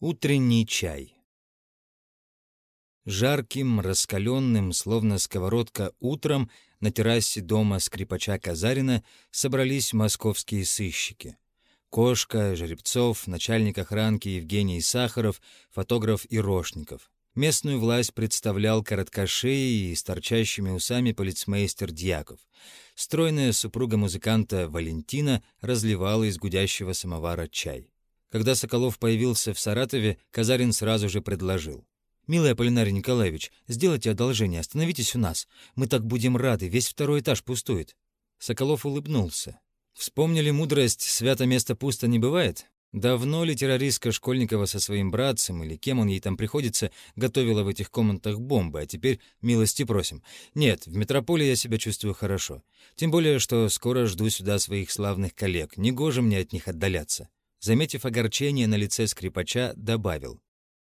Утренний чай. Жарким, раскаленным, словно сковородка, утром на террасе дома скрипача Казарина собрались московские сыщики. Кошка, Жеребцов, начальник охранки Евгений Сахаров, фотограф Ирошников. Местную власть представлял короткошеей и с торчащими усами полицмейстер Дьяков. Стройная супруга музыканта Валентина разливала из гудящего самовара чай. Когда Соколов появился в Саратове, Казарин сразу же предложил. «Милый Аполлинарий Николаевич, сделайте одолжение, остановитесь у нас. Мы так будем рады, весь второй этаж пустует». Соколов улыбнулся. Вспомнили мудрость «свято место пусто не бывает»? Давно ли террористка Школьникова со своим братцем, или кем он ей там приходится, готовила в этих комнатах бомбы, а теперь милости просим? Нет, в метрополе я себя чувствую хорошо. Тем более, что скоро жду сюда своих славных коллег. Негоже мне от них отдаляться. Заметив огорчение на лице скрипача, добавил.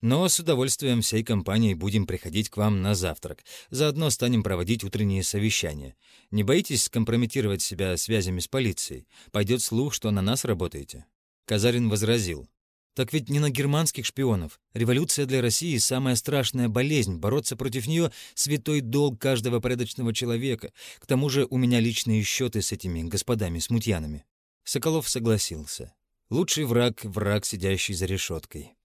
«Но с удовольствием всей компанией будем приходить к вам на завтрак. Заодно станем проводить утренние совещания. Не боитесь скомпрометировать себя связями с полицией? Пойдет слух, что на нас работаете?» Казарин возразил. «Так ведь не на германских шпионов. Революция для России — самая страшная болезнь. Бороться против нее — святой долг каждого порядочного человека. К тому же у меня личные счеты с этими господами-смутьянами». Соколов согласился. Лучший враг — враг, сидящий за решеткой.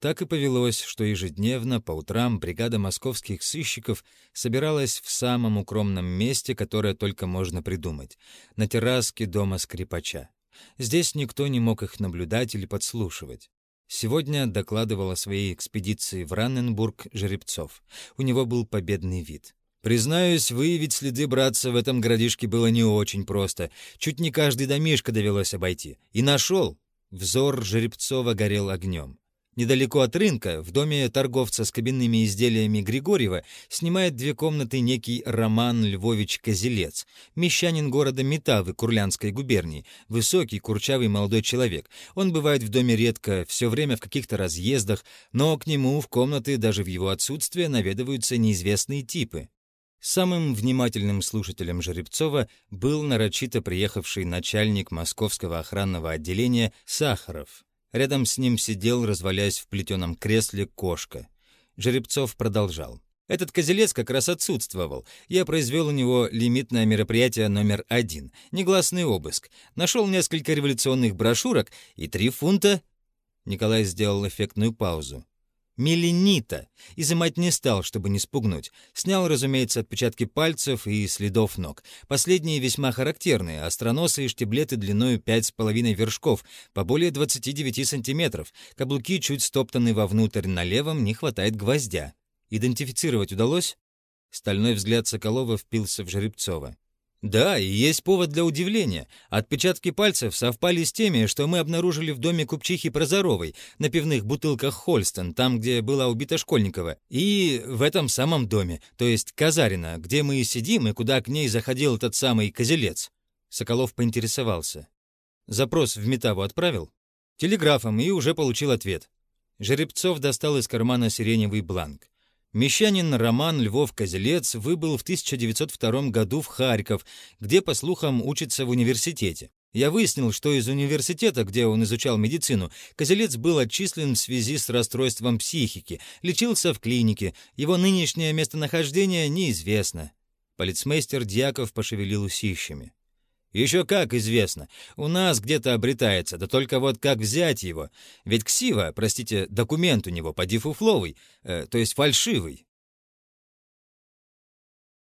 Так и повелось, что ежедневно по утрам бригада московских сыщиков собиралась в самом укромном месте, которое только можно придумать — на терраске дома скрипача. Здесь никто не мог их наблюдать или подслушивать. Сегодня докладывал о своей экспедиции в Ранненбург Жеребцов. У него был победный вид. Признаюсь, выявить следы братца в этом городишке было не очень просто. Чуть не каждый домишко довелось обойти. И нашел. Взор Жеребцова горел огнем. Недалеко от рынка, в доме торговца с кабинными изделиями Григорьева, снимает две комнаты некий Роман Львович Козелец, мещанин города Метавы Курлянской губернии, высокий, курчавый молодой человек. Он бывает в доме редко, все время в каких-то разъездах, но к нему в комнаты даже в его отсутствие наведываются неизвестные типы. Самым внимательным слушателем Жеребцова был нарочито приехавший начальник московского охранного отделения Сахаров. Рядом с ним сидел, развалясь в плетеном кресле, кошка. Жеребцов продолжал. Этот козелец как раз отсутствовал. Я произвел у него лимитное мероприятие номер один — негласный обыск. Нашел несколько революционных брошюрок и три фунта... Николай сделал эффектную паузу. Меленита. Изымать не стал, чтобы не спугнуть. Снял, разумеется, отпечатки пальцев и следов ног. Последние весьма характерные, остроносые штиблеты длиной 5,5 вершков, по более 29 сантиметров. Каблуки чуть стоптаны вовнутрь, на левом не хватает гвоздя. Идентифицировать удалось? Стальной взгляд Соколова впился в Жеребцова. Да, и есть повод для удивления. Отпечатки пальцев совпали с теми, что мы обнаружили в доме купчихи Прозоровой, на пивных бутылках Хольстон, там, где была убита Школьникова, и в этом самом доме, то есть Казарина, где мы и сидим, и куда к ней заходил этот самый козелец. Соколов поинтересовался. Запрос в Метаву отправил? Телеграфом, и уже получил ответ. Жеребцов достал из кармана сиреневый бланк. Мещанин Роман Львов-Козелец выбыл в 1902 году в Харьков, где, по слухам, учится в университете. Я выяснил, что из университета, где он изучал медицину, Козелец был отчислен в связи с расстройством психики, лечился в клинике, его нынешнее местонахождение неизвестно. Полицмейстер Дьяков пошевелил усищами. Еще как известно. У нас где-то обретается, да только вот как взять его? Ведь ксива, простите, документ у него поди фуфловый, э, то есть фальшивый.